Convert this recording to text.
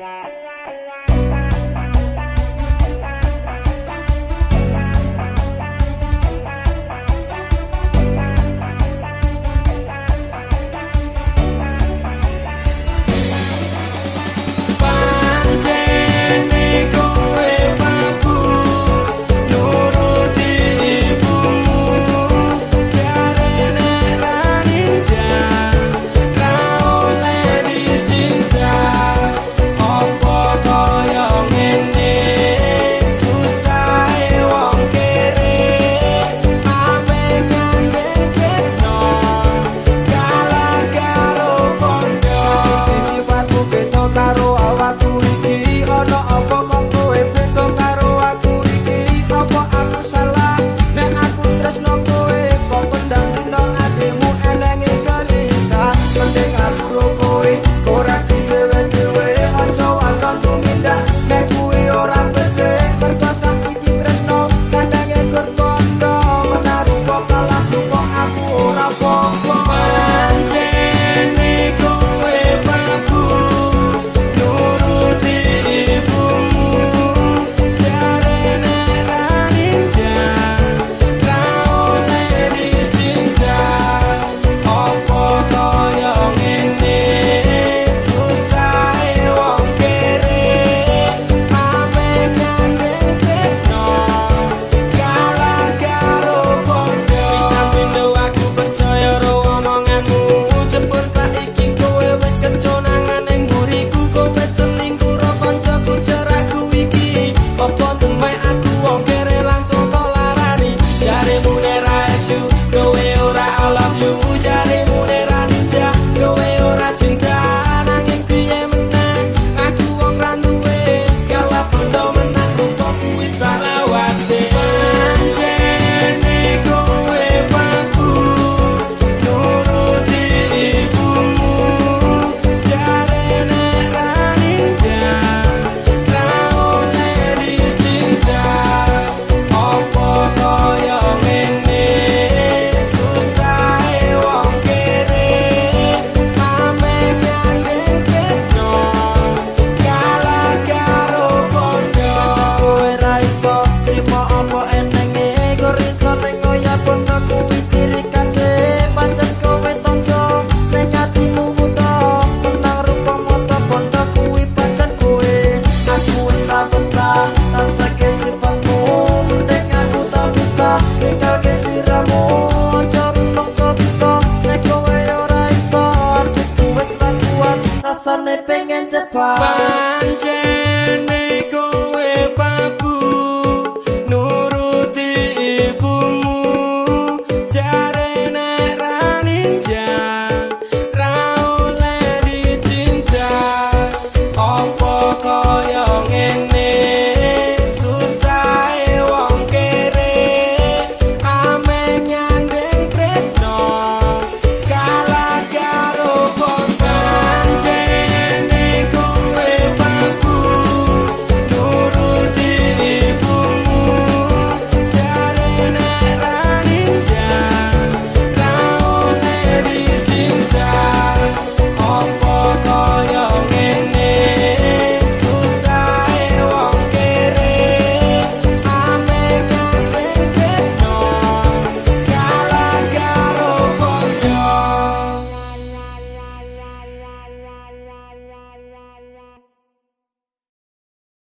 Yeah. Pengen cepat panjenengan